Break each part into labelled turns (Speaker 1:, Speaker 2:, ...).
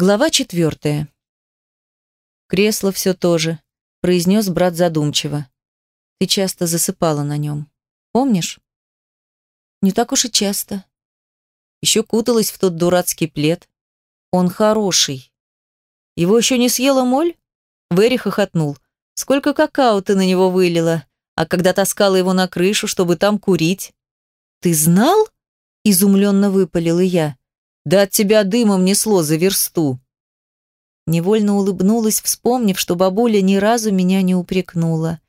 Speaker 1: Глава четвертая. «Кресло все то же», — произнес брат задумчиво. «Ты часто засыпала на нем. Помнишь?» «Не так уж и часто. Еще куталась в тот дурацкий плед. Он хороший. Его еще не съела моль?» Вэри хохотнул. «Сколько какао ты на него вылила, а когда таскала его на крышу, чтобы там курить?» «Ты знал?» — изумленно выпалила я. Да от тебя дымом несло за версту. Невольно улыбнулась, вспомнив, что бабуля ни разу меня не упрекнула.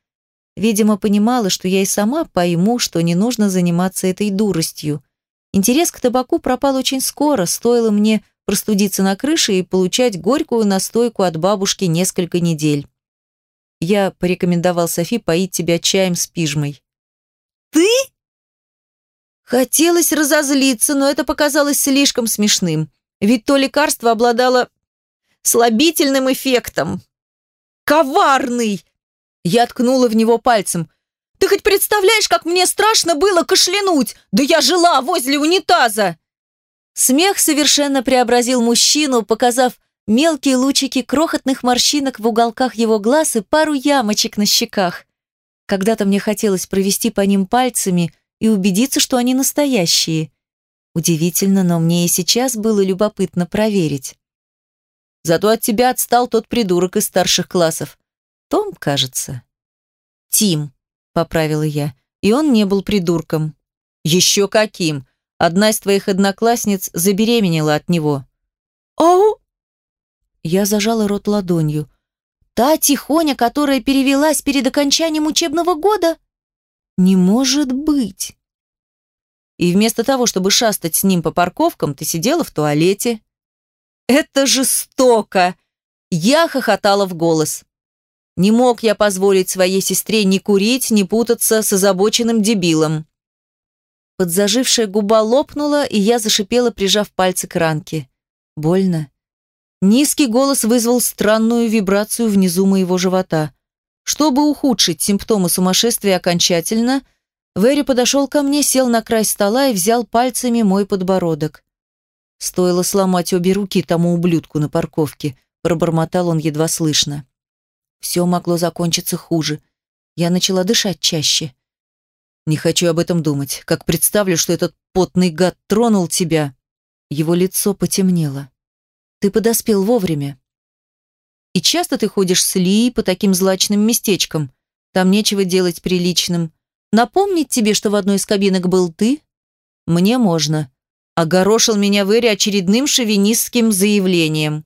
Speaker 1: Видимо, понимала, что я и сама пойму, что не нужно заниматься этой дуростью. Интерес к табаку пропал очень скоро, стоило мне простудиться на крыше и получать горькую настойку от бабушки несколько недель. Я порекомендовал Софи поить тебя чаем с пижмой. «Ты?» Хотелось разозлиться, но это показалось слишком смешным. Ведь то лекарство обладало слабительным эффектом. Коварный! Я ткнула в него пальцем. Ты хоть представляешь, как мне страшно было кашлянуть? Да я жила возле унитаза! Смех совершенно преобразил мужчину, показав мелкие лучики крохотных морщинок в уголках его глаз и пару ямочек на щеках. Когда-то мне хотелось провести по ним пальцами, и убедиться, что они настоящие. Удивительно, но мне и сейчас было любопытно проверить. Зато от тебя отстал тот придурок из старших классов. Том, кажется. Тим, поправила я. И он не был придурком. Еще каким. Одна из твоих одноклассниц забеременела от него. Ау! Я зажала рот ладонью. Та тихоня, которая перевелась перед окончанием учебного года? Не может быть. И вместо того, чтобы шастать с ним по парковкам, ты сидела в туалете. Это жестоко. Я хохотала в голос. Не мог я позволить своей сестре ни курить, ни путаться с озабоченным дебилом. Подзажившая губа лопнула, и я зашипела, прижав пальцы к ранке. Больно. Низкий голос вызвал странную вибрацию внизу моего живота. Чтобы ухудшить симптомы сумасшествия окончательно, Вэри подошел ко мне, сел на край стола и взял пальцами мой подбородок. Стоило сломать обе руки тому ублюдку на парковке, пробормотал он едва слышно. Все могло закончиться хуже. Я начала дышать чаще. Не хочу об этом думать. Как представлю, что этот потный гад тронул тебя. Его лицо потемнело. Ты подоспел вовремя. И часто ты ходишь с Ли по таким злачным местечкам. Там нечего делать приличным. Напомнить тебе, что в одной из кабинок был ты? Мне можно. Огорошил меня Вэри очередным шовинистским заявлением.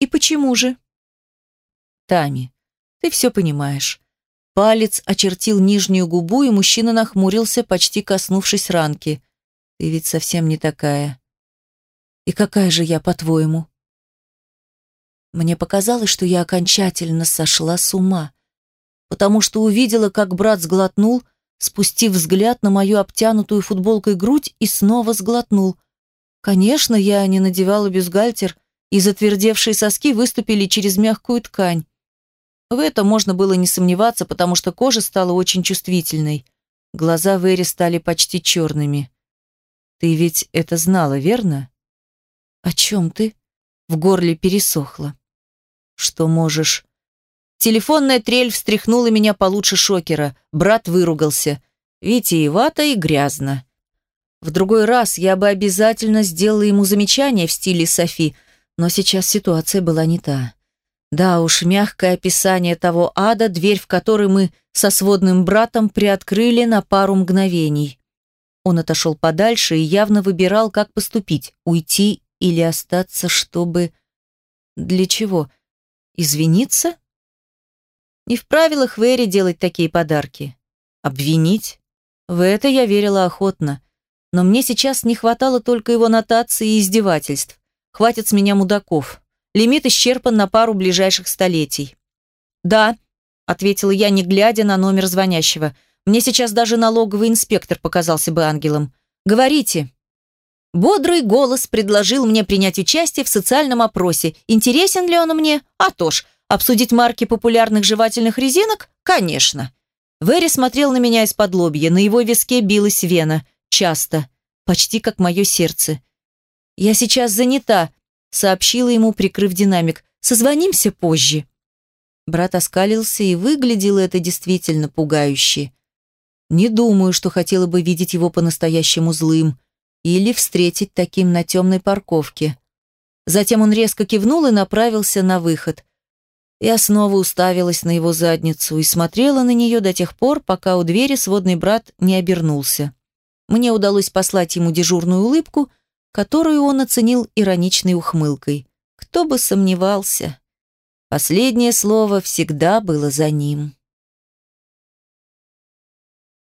Speaker 1: И почему же? Тами, ты все понимаешь. Палец очертил нижнюю губу, и мужчина нахмурился, почти коснувшись ранки. Ты ведь совсем не такая. И какая же я, по-твоему? Мне показалось, что я окончательно сошла с ума, потому что увидела, как брат сглотнул, спустив взгляд на мою обтянутую футболкой грудь и снова сглотнул. Конечно, я не надевала бюстгальтер, и затвердевшие соски выступили через мягкую ткань. В этом можно было не сомневаться, потому что кожа стала очень чувствительной. Глаза Вэри стали почти черными. «Ты ведь это знала, верно?» «О чем ты?» В горле пересохло. Что можешь? Телефонная трель встряхнула меня получше шокера. Брат выругался. Витиевато и грязно. В другой раз я бы обязательно сделала ему замечание в стиле Софи, но сейчас ситуация была не та. Да уж, мягкое описание того ада, дверь в который мы со сводным братом приоткрыли на пару мгновений. Он отошел подальше и явно выбирал, как поступить, уйти или остаться, чтобы... Для чего? Извиниться? Не в правилах Вэри делать такие подарки. Обвинить? В это я верила охотно. Но мне сейчас не хватало только его нотаций и издевательств. Хватит с меня мудаков. Лимит исчерпан на пару ближайших столетий. «Да», — ответила я, не глядя на номер звонящего. «Мне сейчас даже налоговый инспектор показался бы ангелом. Говорите». Бодрый голос предложил мне принять участие в социальном опросе. Интересен ли он мне? А то ж, обсудить марки популярных жевательных резинок? Конечно. Вэри смотрел на меня из-под лобья. На его виске билась вена. Часто. Почти как мое сердце. «Я сейчас занята», — сообщила ему, прикрыв динамик. «Созвонимся позже». Брат оскалился, и выглядело это действительно пугающе. Не думаю, что хотела бы видеть его по-настоящему злым или встретить таким на темной парковке. Затем он резко кивнул и направился на выход. Я снова уставилась на его задницу и смотрела на нее до тех пор, пока у двери сводный брат не обернулся. Мне удалось послать ему дежурную улыбку, которую он оценил ироничной ухмылкой. Кто бы сомневался. Последнее слово всегда было за ним.